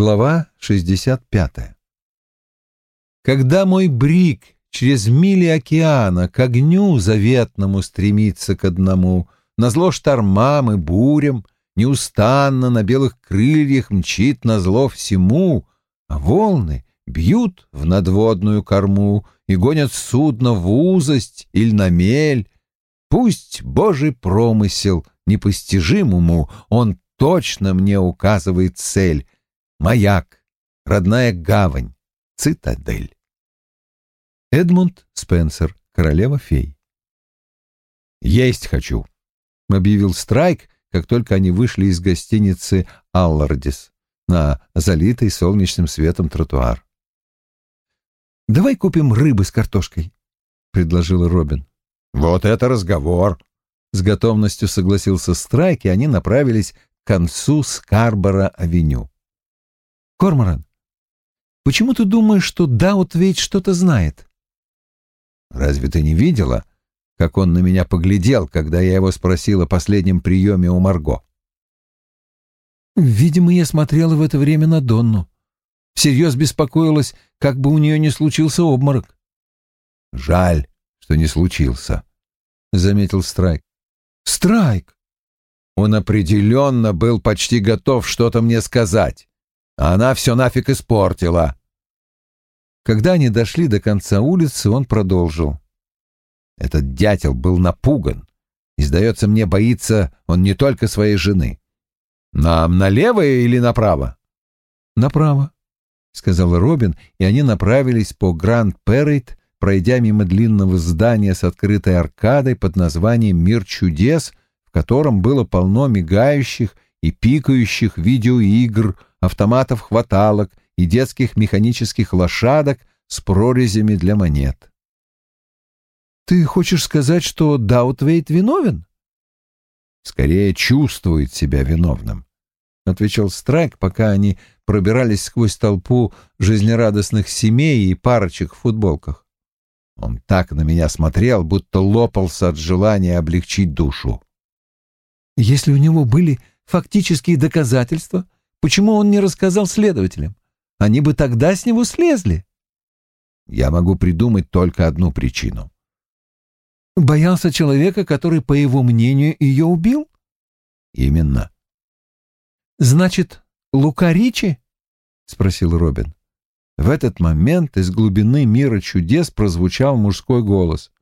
Глава 65. Когда мой брик через мили океана к огню заветному стремится к одному, назло штормам и бурям, неустанно на белых крыльях мчит назло всему, а волны бьют в надводную корму и гонят судно в узость или на мель, пусть Божий промысел непостижим уму, он точно мне указывает цель — маяк, родная гавань, цитадель. Эдмунд Спенсер, королева фей. «Есть хочу», — объявил Страйк, как только они вышли из гостиницы «Аллардис» на залитый солнечным светом тротуар. «Давай купим рыбы с картошкой», — предложил Робин. «Вот это разговор!» С готовностью согласился Страйк, и они направились к концу Скарбора-авеню. Корморан, почему ты думаешь, что Даут ведь что-то знает? Разве ты не видела, как он на меня поглядел, когда я его спросил о последнем приеме у Марго? Видимо, я смотрела в это время на Донну. Всерьез беспокоилась, как бы у нее не случился обморок. Жаль, что не случился, — заметил Страйк. Страйк! Он определенно был почти готов что-то мне сказать а она все нафиг испортила. Когда они дошли до конца улицы, он продолжил. Этот дятел был напуган. И, сдается мне, боится он не только своей жены. Нам налево или направо? Направо, — сказал Робин, и они направились по Гранд Перрейт, пройдя мимо длинного здания с открытой аркадой под названием «Мир чудес», в котором было полно мигающих и пикающих видеоигр автоматов-хваталок и детских механических лошадок с прорезями для монет. «Ты хочешь сказать, что Даутвейт виновен?» «Скорее чувствует себя виновным», — отвечал Страйк, пока они пробирались сквозь толпу жизнерадостных семей и парочек в футболках. Он так на меня смотрел, будто лопался от желания облегчить душу. «Если у него были фактические доказательства, Почему он не рассказал следователям? Они бы тогда с него слезли. Я могу придумать только одну причину. Боялся человека, который, по его мнению, ее убил? Именно. Значит, Лука Ричи? Спросил Робин. В этот момент из глубины мира чудес прозвучал мужской голос.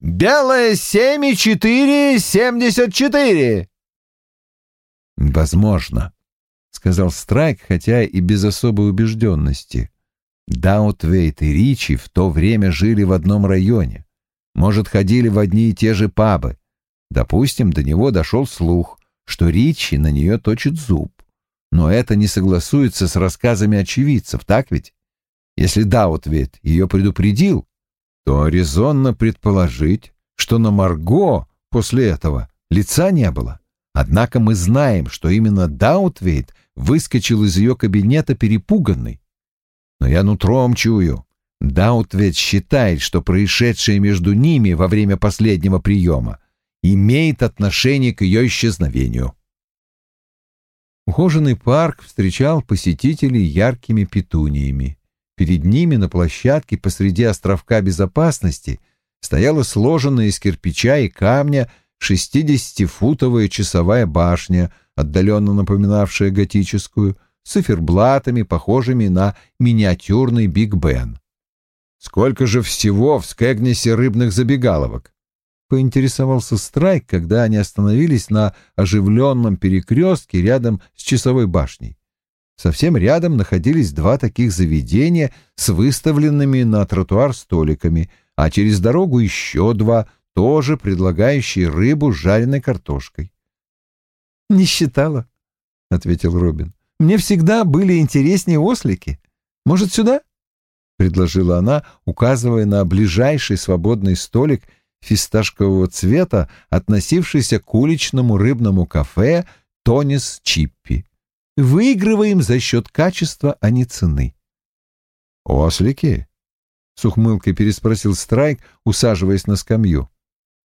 «Белая семь и четыре семьдесят четыре!» «Возможно», — сказал Страйк, хотя и без особой убежденности. Даутвейт и Ричи в то время жили в одном районе. Может, ходили в одни и те же пабы. Допустим, до него дошел слух, что Ричи на нее точит зуб. Но это не согласуется с рассказами очевидцев, так ведь? Если Даутвейт ее предупредил, то резонно предположить, что на Марго после этого лица не было. Однако мы знаем, что именно Даутвейт выскочил из ее кабинета перепуганный. Но я нутром чую. Даутвейт считает, что происшедшее между ними во время последнего приема имеет отношение к ее исчезновению. Ухоженный парк встречал посетителей яркими петуниями. Перед ними на площадке посреди островка безопасности стояла сложенная из кирпича и камня шестидесятифутовая часовая башня, отдаленно напоминавшая готическую, с циферблатами, похожими на миниатюрный Биг Бен. «Сколько же всего в Скэгнесе рыбных забегаловок?» — поинтересовался Страйк, когда они остановились на оживленном перекрестке рядом с часовой башней. Совсем рядом находились два таких заведения с выставленными на тротуар столиками, а через дорогу еще два — тоже предлагающий рыбу с жареной картошкой. «Не считала», — ответил Робин. «Мне всегда были интереснее ослики. Может, сюда?» — предложила она, указывая на ближайший свободный столик фисташкового цвета, относившийся к уличному рыбному кафе «Тонис Чиппи». «Выигрываем за счет качества, а не цены». «Ослики?» — с ухмылкой переспросил Страйк, усаживаясь на скамью.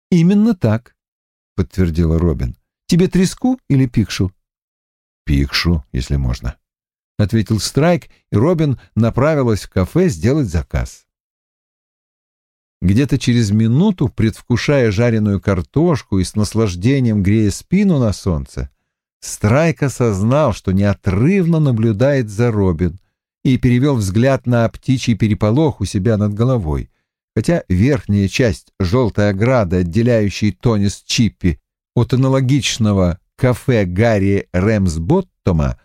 «Именно так», — подтвердила Робин. «Тебе треску или пикшу?» «Пикшу, если можно». — ответил Страйк, и Робин направилась в кафе сделать заказ. Где-то через минуту, предвкушая жареную картошку и с наслаждением грея спину на солнце, Страйк осознал, что неотрывно наблюдает за Робин, и перевел взгляд на птичий переполох у себя над головой. Хотя верхняя часть желтой ограды, отделяющей Тони с Чиппи от аналогичного кафе Гарри Рэмсботтома,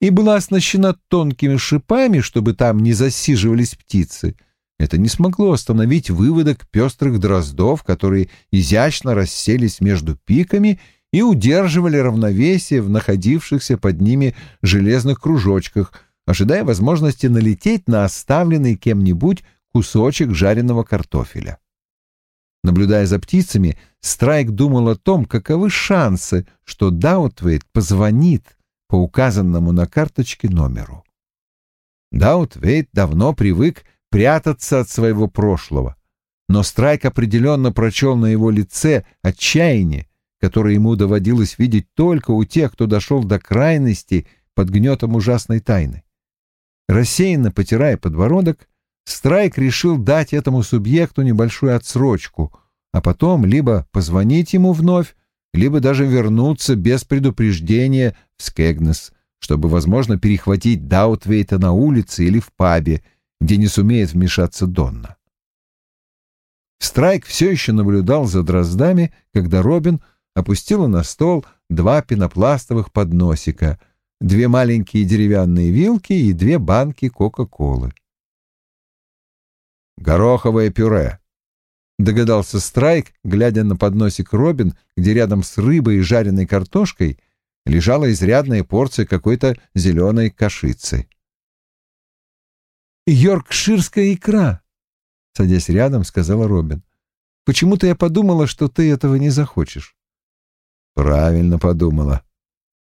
и была оснащена тонкими шипами, чтобы там не засиживались птицы, это не смогло остановить выводок пестрых дроздов, которые изящно расселись между пиками и удерживали равновесие в находившихся под ними железных кружочках, ожидая возможности налететь на оставленный кем-нибудь кусочек жареного картофеля. Наблюдая за птицами, Страйк думал о том, каковы шансы, что Даутвейт позвонит по указанному на карточке номеру. Даутвейт давно привык прятаться от своего прошлого, но Страйк определенно прочел на его лице отчаяние, которое ему доводилось видеть только у тех, кто дошел до крайности под гнетом ужасной тайны. Рассеянно потирая подбородок, Страйк решил дать этому субъекту небольшую отсрочку, а потом либо позвонить ему вновь, либо даже вернуться без предупреждения в Скегнес, чтобы, возможно, перехватить Даутвейта на улице или в пабе, где не сумеет вмешаться Донна. Страйк все еще наблюдал за дроздами, когда Робин опустила на стол два пенопластовых подносика, две маленькие деревянные вилки и две банки Кока-Колы. «Гороховое пюре», — догадался Страйк, глядя на подносик Робин, где рядом с рыбой и жареной картошкой лежала изрядная порция какой-то зеленой кашицы. «Йоркширская икра», — садясь рядом, сказала Робин. «Почему-то я подумала, что ты этого не захочешь». «Правильно подумала».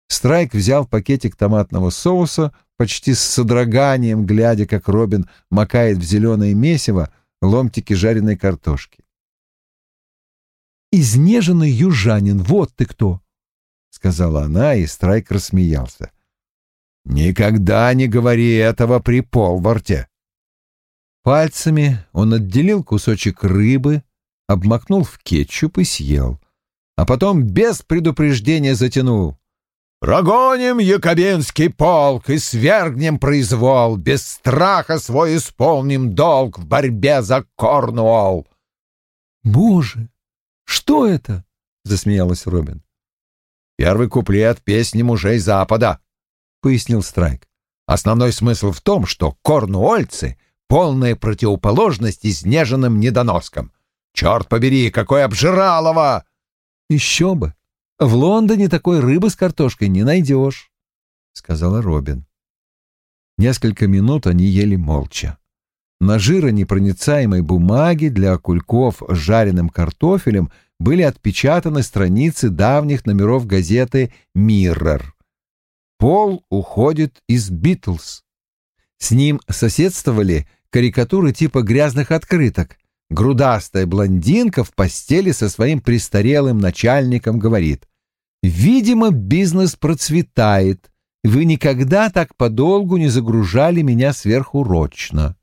Страйк взял пакетик томатного соуса, почти с содроганием, глядя, как Робин макает в зеленое месиво ломтики жареной картошки. «Изнеженный южанин, вот ты кто!» — сказала она, и Страйк рассмеялся. «Никогда не говори этого при Полварте!» Пальцами он отделил кусочек рыбы, обмакнул в кетчуп и съел, а потом без предупреждения затянул. «Прогоним Якобинский полк и свергнем произвол, без страха свой исполним долг в борьбе за Корнуолл!» «Боже, что это?» — засмеялась Робин. «Первый куплет песни мужей Запада», — пояснил Страйк. «Основной смысл в том, что корнуольцы — полная противоположность изнеженным недоноскам. Черт побери, какой обжиралово!» «Еще бы! В Лондоне такой рыбы с картошкой не найдешь», — сказала Робин. Несколько минут они ели молча. На жиронепроницаемой бумаге для окульков с жареным картофелем были отпечатаны страницы давних номеров газеты «Миррор». Пол уходит из «Битлз». С ним соседствовали карикатуры типа грязных открыток. Грудастая блондинка в постели со своим престарелым начальником говорит «Видимо, бизнес процветает. Вы никогда так подолгу не загружали меня сверхурочно».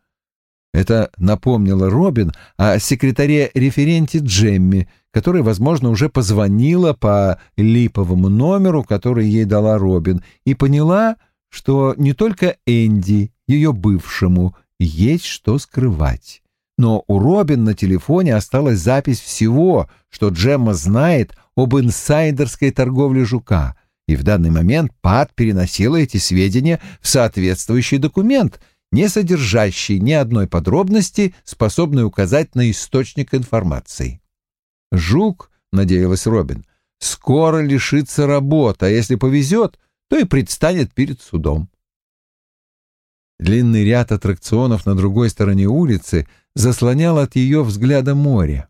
Это напомнило Робин о секретаре-референте Джемми, которая, возможно, уже позвонила по липовому номеру, который ей дала Робин, и поняла, что не только Энди, ее бывшему, есть что скрывать. Но у Робин на телефоне осталась запись всего, что Джемма знает об инсайдерской торговле жука, и в данный момент Пат переносила эти сведения в соответствующий документ — не содержащий ни одной подробности, способной указать на источник информации. Жук, надеялась Робин, скоро лишится работы, а если повезет, то и предстанет перед судом. Длинный ряд аттракционов на другой стороне улицы заслонял от ее взгляда море.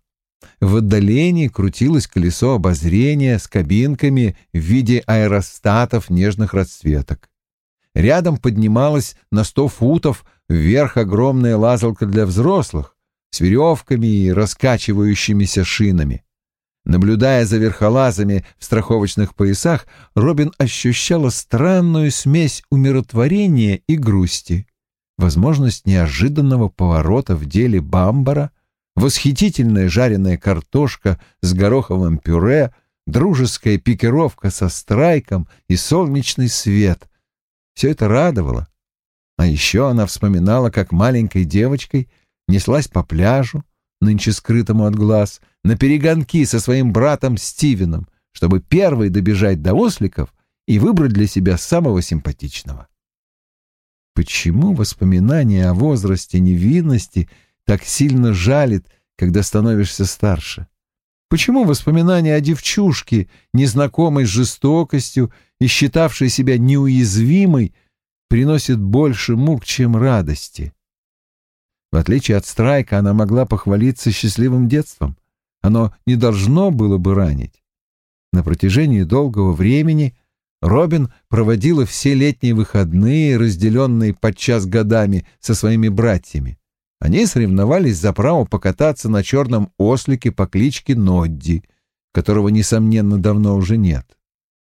В отдалении крутилось колесо обозрения с кабинками в виде аэростатов нежных расцветок. Рядом поднималась на сто футов вверх огромная лазалка для взрослых с веревками и раскачивающимися шинами. Наблюдая за верхолазами в страховочных поясах, Робин ощущала странную смесь умиротворения и грусти. Возможность неожиданного поворота в деле Бамбара, восхитительная жареная картошка с гороховым пюре, дружеская пикировка со страйком и солнечный свет. Все это радовало. А еще она вспоминала, как маленькой девочкой неслась по пляжу, нынче скрытому от глаз, на перегонки со своим братом Стивеном, чтобы первой добежать до осликов и выбрать для себя самого симпатичного. Почему воспоминание о возрасте невинности так сильно жалит, когда становишься старше? Почему воспоминания о девчушке, незнакомой с жестокостью и считавшей себя неуязвимой, приносят больше мук, чем радости? В отличие от Страйка, она могла похвалиться счастливым детством. Оно не должно было бы ранить. На протяжении долгого времени Робин проводила все летние выходные, разделенные подчас годами со своими братьями. Они соревновались за право покататься на черном ослике по кличке Нодди, которого, несомненно, давно уже нет.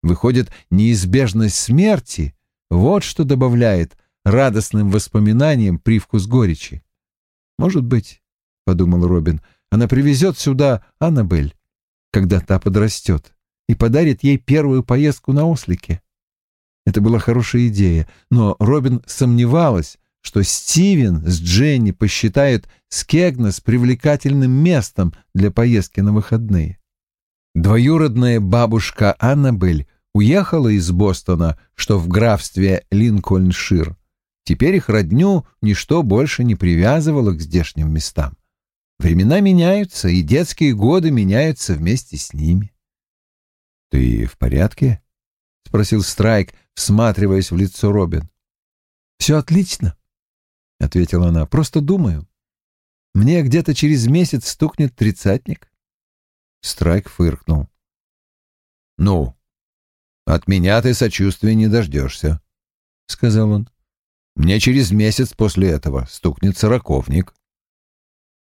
Выходит, неизбежность смерти — вот что добавляет радостным воспоминаниям привкус горечи. Может быть, — подумал Робин, — она привезет сюда Аннабель, когда та подрастет, и подарит ей первую поездку на ослике. Это была хорошая идея, но Робин сомневалась, что Стивен с Дженни посчитают Скегнес привлекательным местом для поездки на выходные. Двоюродная бабушка Аннабель уехала из Бостона, что в графстве Линкольншир, Теперь их родню ничто больше не привязывало к здешним местам. Времена меняются, и детские годы меняются вместе с ними. — Ты в порядке? — спросил Страйк, всматриваясь в лицо Робин. — Все отлично, — ответила она. — Просто думаю. Мне где-то через месяц стукнет тридцатник. Страйк фыркнул. — Ну, от меня ты сочувствия не дождешься, — сказал он. Мне через месяц после этого стукнет сороковник.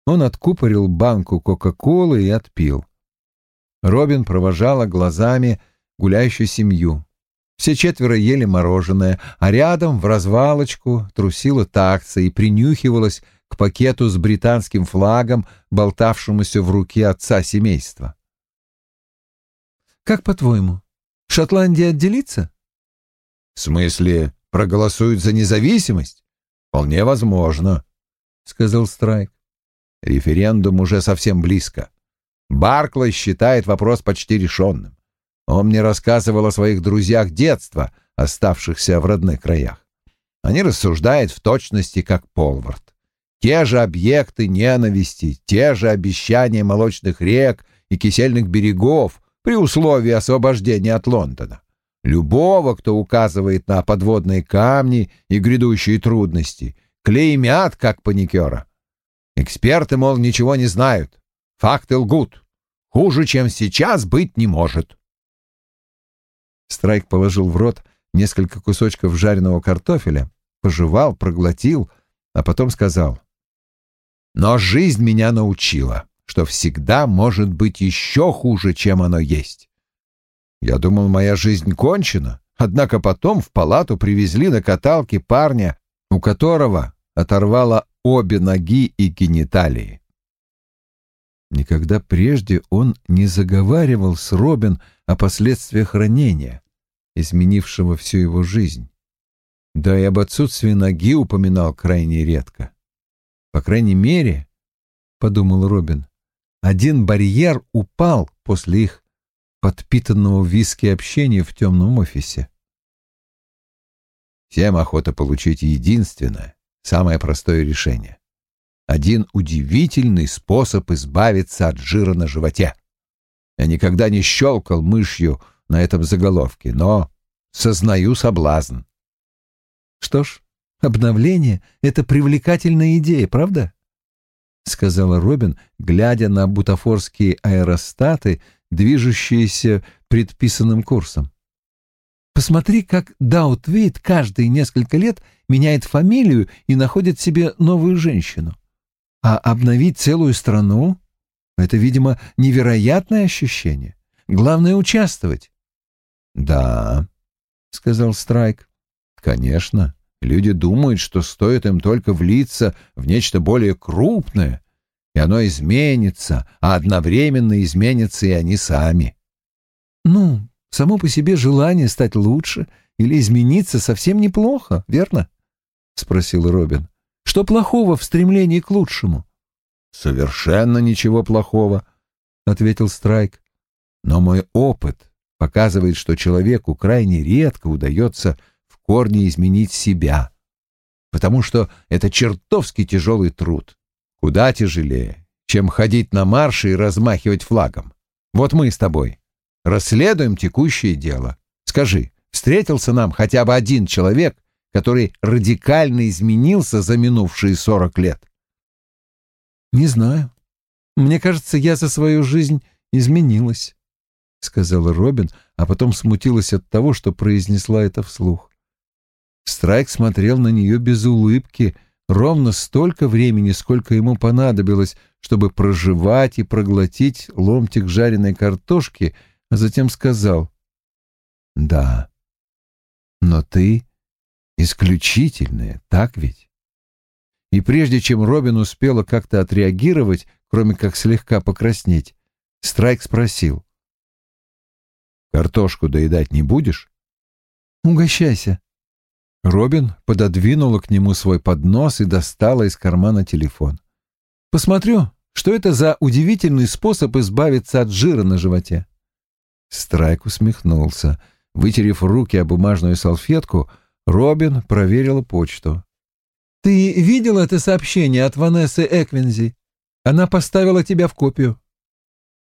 Он откупорил банку Кока-Колы и отпил. Робин провожала глазами гуляющую семью. Все четверо ели мороженое, а рядом в развалочку трусила такса и принюхивалась к пакету с британским флагом, болтавшемуся в руке отца семейства. «Как по-твоему, Шотландия отделится?» «В смысле, проголосуют за независимость? Вполне возможно, — сказал Страйк. Референдум уже совсем близко. Барклай считает вопрос почти решенным. Он мне рассказывал о своих друзьях детства, оставшихся в родных краях. Они рассуждают в точности, как Полвард. Те же объекты ненависти, те же обещания молочных рек и кисельных берегов при условии освобождения от Лондона. Любого, кто указывает на подводные камни и грядущие трудности, клеймят как паникера. Эксперты, мол, ничего не знают. Факты лгут. Хуже, чем сейчас, быть не может. Страйк положил в рот несколько кусочков жареного картофеля, пожевал, проглотил, а потом сказал. «Но жизнь меня научила, что всегда может быть еще хуже, чем оно есть. Я думал, моя жизнь кончена, однако потом в палату привезли на каталке парня, у которого оторвало обе ноги и гениталии. Никогда прежде он не заговаривал с Робин о последствиях ранения, изменившего всю его жизнь. Да и об отсутствии ноги упоминал крайне редко. По крайней мере, — подумал Робин, — один барьер упал после их подпитанного виски общения в темном офисе. Всем охота получить единственное, самое простое решение. Один удивительный способ избавиться от жира на животе. Я никогда не щелкал мышью на этом заголовке, но сознаю соблазн. Что ж, обновление — это привлекательная идея, правда? — сказала Робин, глядя на бутафорские аэростаты, движущиеся предписанным курсом. Посмотри, как Даутвейт каждые несколько лет меняет фамилию и находит себе новую женщину. А обновить целую страну Это, видимо, невероятное ощущение. Главное — участвовать. «Да», — сказал Страйк, — «конечно, люди думают, что стоит им только влиться в нечто более крупное, и оно изменится, а одновременно изменятся и они сами». «Ну, само по себе желание стать лучше или измениться совсем неплохо, верно?» — спросил Робин. «Что плохого в стремлении к лучшему?» «Совершенно ничего плохого», — ответил Страйк. «Но мой опыт показывает, что человеку крайне редко удается в корне изменить себя, потому что это чертовски тяжелый труд, куда тяжелее, чем ходить на марши и размахивать флагом. Вот мы с тобой расследуем текущее дело. Скажи, встретился нам хотя бы один человек, который радикально изменился за минувшие сорок лет? «Не знаю. Мне кажется, я за свою жизнь изменилась», — сказала Робин, а потом смутилась от того, что произнесла это вслух. Страйк смотрел на нее без улыбки ровно столько времени, сколько ему понадобилось, чтобы проживать и проглотить ломтик жареной картошки, а затем сказал «Да, но ты исключительная, так ведь?» И прежде чем Робин успела как-то отреагировать, кроме как слегка покраснеть, Страйк спросил. «Картошку доедать не будешь?» «Угощайся». Робин пододвинула к нему свой поднос и достала из кармана телефон. «Посмотрю, что это за удивительный способ избавиться от жира на животе». Страйк усмехнулся. Вытерев руки о бумажную салфетку, Робин проверила почту. Ты видел это сообщение от Ванессы Эквинзи? Она поставила тебя в копию.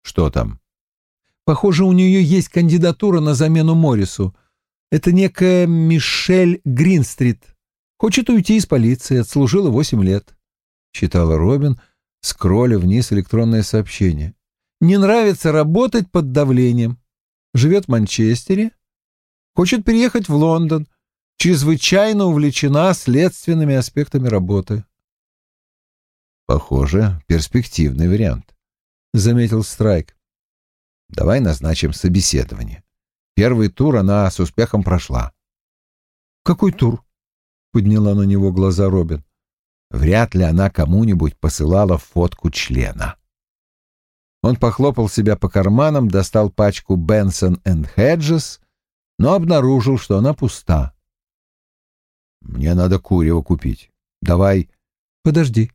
Что там? Похоже, у нее есть кандидатура на замену Моррису. Это некая Мишель Гринстрит. Хочет уйти из полиции, отслужила восемь лет. Читала Робин, скролля вниз электронное сообщение. Не нравится работать под давлением. Живет в Манчестере. Хочет переехать в Лондон чрезвычайно увлечена следственными аспектами работы. Похоже, перспективный вариант, заметил Страйк. Давай назначим собеседование. Первый тур она с успехом прошла. Какой тур? подняла на него глаза Робин. Вряд ли она кому-нибудь посылала фотку члена. Он похлопал себя по карманам, достал пачку Бенсон энд Хеджес, но обнаружил, что она пуста. Мне надо курево купить. Давай. Подожди.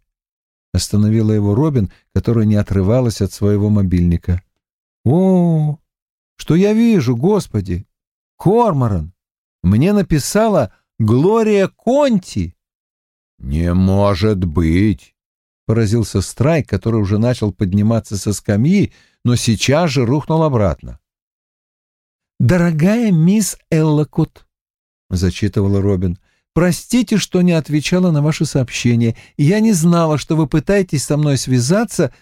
Остановила его Робин, которая не отрывалась от своего мобильника. О, что я вижу, господи! Корморан! Мне написала Глория Конти. Не может быть! Поразился Страйк, который уже начал подниматься со скамьи, но сейчас же рухнул обратно. «Дорогая мисс Эллокот», — зачитывала Робин, Простите, что не отвечала на ваши сообщения. Я не знала, что вы пытаетесь со мной связаться,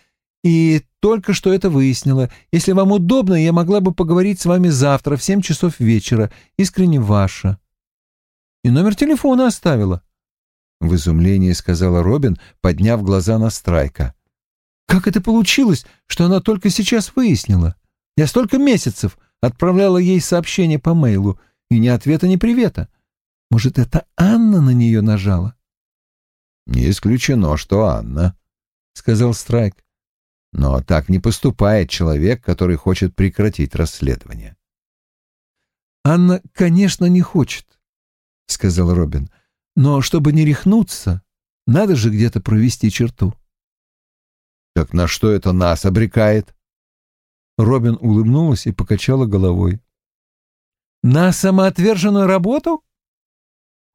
и только что это выяснила. Если вам удобно, я могла бы поговорить с вами завтра в семь часов вечера. Искренне ваша. И номер телефона оставила. В изумлении сказала Робин, подняв глаза на Страйка. Как это получилось, что она только сейчас выяснила? Я столько месяцев отправляла ей сообщение по мейлу, и ни ответа, ни привета. Может, это Анна на нее нажала? — Не исключено, что Анна, — сказал Страйк. — Но так не поступает человек, который хочет прекратить расследование. — Анна, конечно, не хочет, — сказал Робин. — Но чтобы не рехнуться, надо же где-то провести черту. — Так на что это нас обрекает? Робин улыбнулась и покачала головой. — На самоотверженную работу?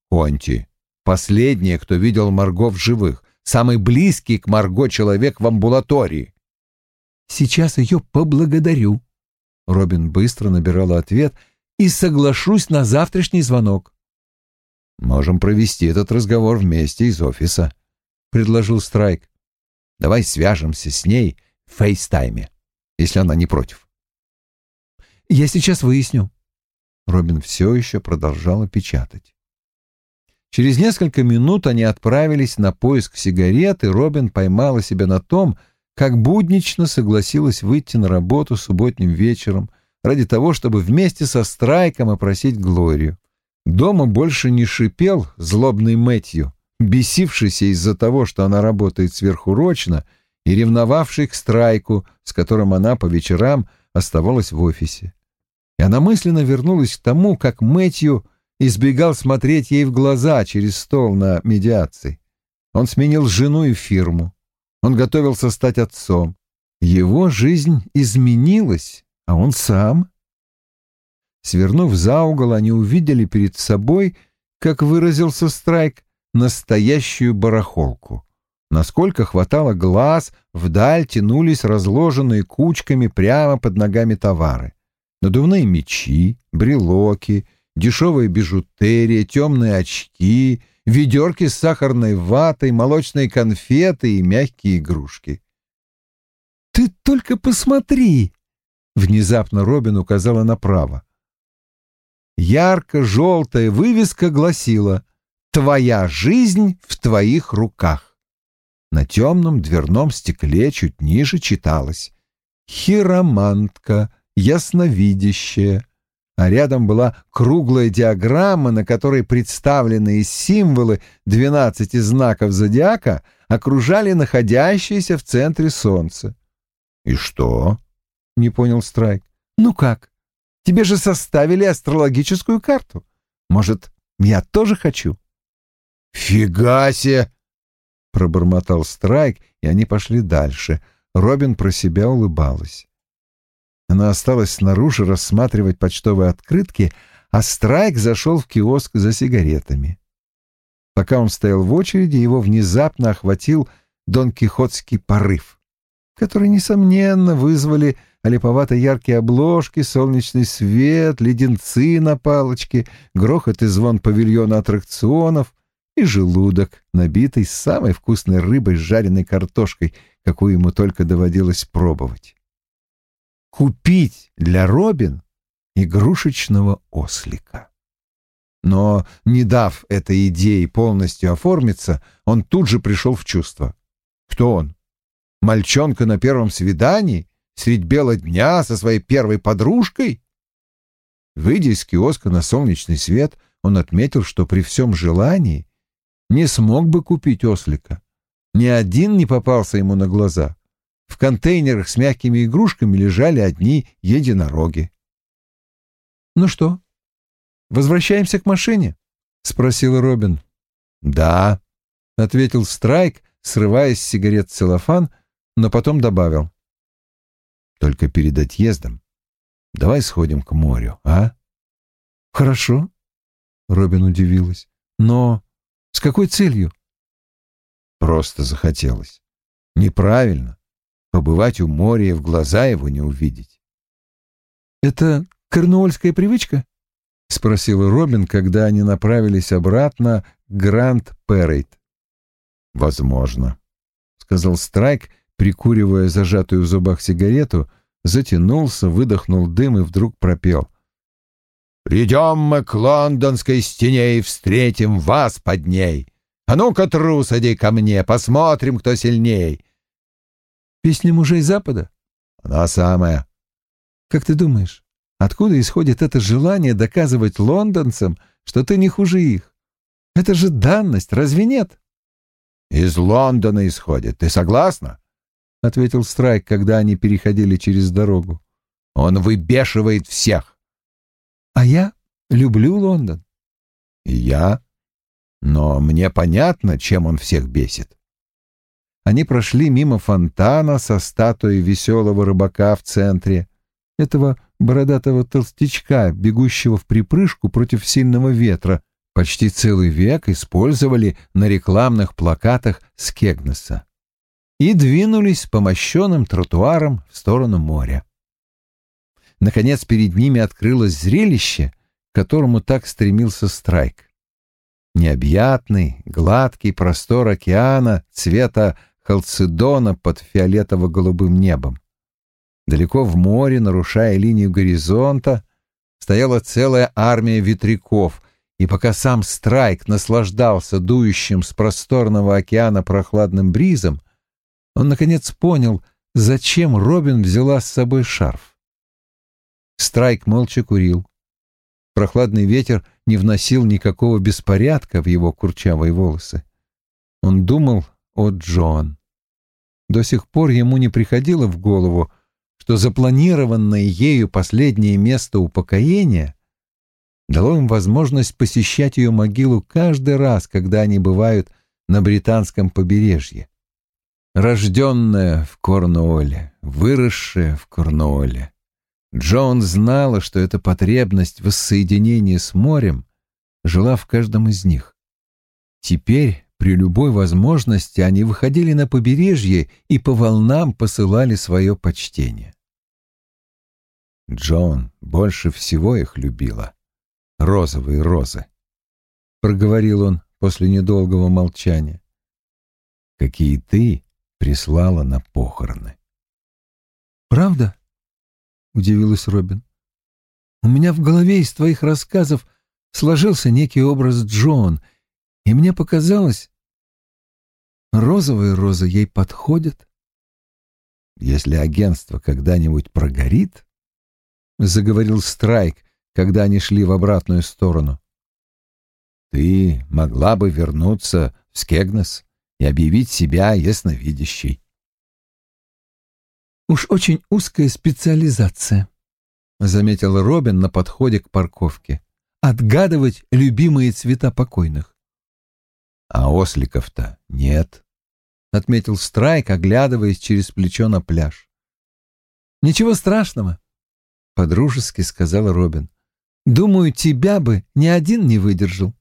Конти. Последний, кто видел Марго в живых. Самый близкий к Марго человек в амбулатории. Сейчас ее поблагодарю. Робин быстро набирала ответ и соглашусь на завтрашний звонок. Можем провести этот разговор вместе из офиса, предложил Страйк. Давай свяжемся с ней в FaceTime е, если она не против. Я сейчас выясню. Робин все еще продолжала печатать. Через несколько минут они отправились на поиск сигарет, и Робин поймала себя на том, как буднично согласилась выйти на работу субботним вечером ради того, чтобы вместе со Страйком опросить Глорию. Дома больше не шипел злобный Мэтью, бесившийся из-за того, что она работает сверхурочно, и ревновавший к Страйку, с которым она по вечерам оставалась в офисе. И она мысленно вернулась к тому, как Мэтью избегал смотреть ей в глаза через стол на медиации. Он сменил жену и фирму. Он готовился стать отцом. Его жизнь изменилась, а он сам. Свернув за угол, они увидели перед собой, как выразился Страйк, настоящую барахолку. Насколько хватало глаз, вдаль тянулись разложенные кучками прямо под ногами товары. Надувные мечи, брелоки, дешевая бижутерия, темные очки, ведерки с сахарной ватой, молочные конфеты и мягкие игрушки. «Ты только посмотри!» — внезапно Робин указала направо. Ярко-желтая вывеска гласила «Твоя жизнь в твоих руках». На темном дверном стекле чуть ниже читалось «Хиромантка, ясновидящая, а рядом была круглая диаграмма, на которой представленные символы двенадцати знаков зодиака окружали находящееся в центре солнце. «И что?» — не понял Страйк. «Ну как? Тебе же составили астрологическую карту. Может, я тоже хочу?» «Фига себе!» — пробормотал Страйк, и они пошли дальше. Робин про себя улыбалась. Она осталась снаружи рассматривать почтовые открытки, а Страйк зашел в киоск за сигаретами. Пока он стоял в очереди, его внезапно охватил Дон Кихотский порыв, который, несомненно, вызвали олиповато яркие обложки, солнечный свет, леденцы на палочке, грохот и звон павильона аттракционов и желудок, набитый самой вкусной рыбой с жареной картошкой, какую ему только доводилось пробовать купить для Робин игрушечного ослика. Но, не дав этой идее полностью оформиться, он тут же пришел в чувство. Кто он? Мальчонка на первом свидании? Средь бела дня со своей первой подружкой? Выйдя из киоска на солнечный свет, он отметил, что при всем желании не смог бы купить ослика. Ни один не попался ему на глаза. В контейнерах с мягкими игрушками лежали одни единороги. «Ну что, возвращаемся к машине?» — спросил Робин. «Да», — ответил Страйк, срывая с сигарет целлофан, но потом добавил. «Только перед отъездом давай сходим к морю, а?» «Хорошо», — Робин удивилась. «Но с какой целью?» «Просто захотелось. Неправильно побывать у моря и в глаза его не увидеть. «Это корнуольская привычка?» — спросил Робин, когда они направились обратно к Гранд Перрейт. «Возможно», — сказал Страйк, прикуривая зажатую в зубах сигарету, затянулся, выдохнул дым и вдруг пропел. «Придем мы к лондонской стене и встретим вас под ней. А ну-ка, трус, иди ко мне, посмотрим, кто сильней. Песня мужей Запада? Она самая. Как ты думаешь, откуда исходит это желание доказывать лондонцам, что ты не хуже их? Это же данность, разве нет? Из Лондона исходит. Ты согласна? Ответил Страйк, когда они переходили через дорогу. Он выбешивает всех. А я люблю Лондон. И я. Но мне понятно, чем он всех бесит они прошли мимо фонтана со статуей веселого рыбака в центре, этого бородатого толстячка, бегущего в припрыжку против сильного ветра, почти целый век использовали на рекламных плакатах Скегнеса, и двинулись по мощенным тротуарам в сторону моря. Наконец перед ними открылось зрелище, к которому так стремился Страйк. Необъятный, гладкий простор океана цвета Халцедона под фиолетово-голубым небом. Далеко в море, нарушая линию горизонта, стояла целая армия ветряков, и пока сам Страйк наслаждался дующим с просторного океана прохладным бризом, Он, наконец, понял, зачем Робин взяла с собой шарф. Страйк молча курил. Прохладный ветер не вносил никакого беспорядка в его курчавые волосы. Он думал о Джон. До сих пор ему не приходило в голову, что запланированное ею последнее место упокоения дало им возможность посещать ее могилу каждый раз, когда они бывают на британском побережье. Рожденная в Корнуолле, выросшая в Корнуолле, Джон знала, что эта потребность воссоединения с морем жила в каждом из них. Теперь, при любой возможности, они выходили на побережье и по волнам посылали свое почтение. Джон больше всего их любила. Розовые розы. Проговорил он после недолгого молчания. Какие ты прислала на похороны. «Правда?» — удивилась Робин. «У меня в голове из твоих рассказов сложился некий образ Джон, и мне показалось, розовые розы ей подходят». «Если агентство когда-нибудь прогорит, — заговорил Страйк, когда они шли в обратную сторону, — ты могла бы вернуться в Скегнес и объявить себя ясновидящей. «Уж очень узкая специализация», — заметил Робин на подходе к парковке. «Отгадывать любимые цвета покойных». «А осликов-то нет», — отметил Страйк, оглядываясь через плечо на пляж. «Ничего страшного», — подружески сказал Робин. «Думаю, тебя бы ни один не выдержал».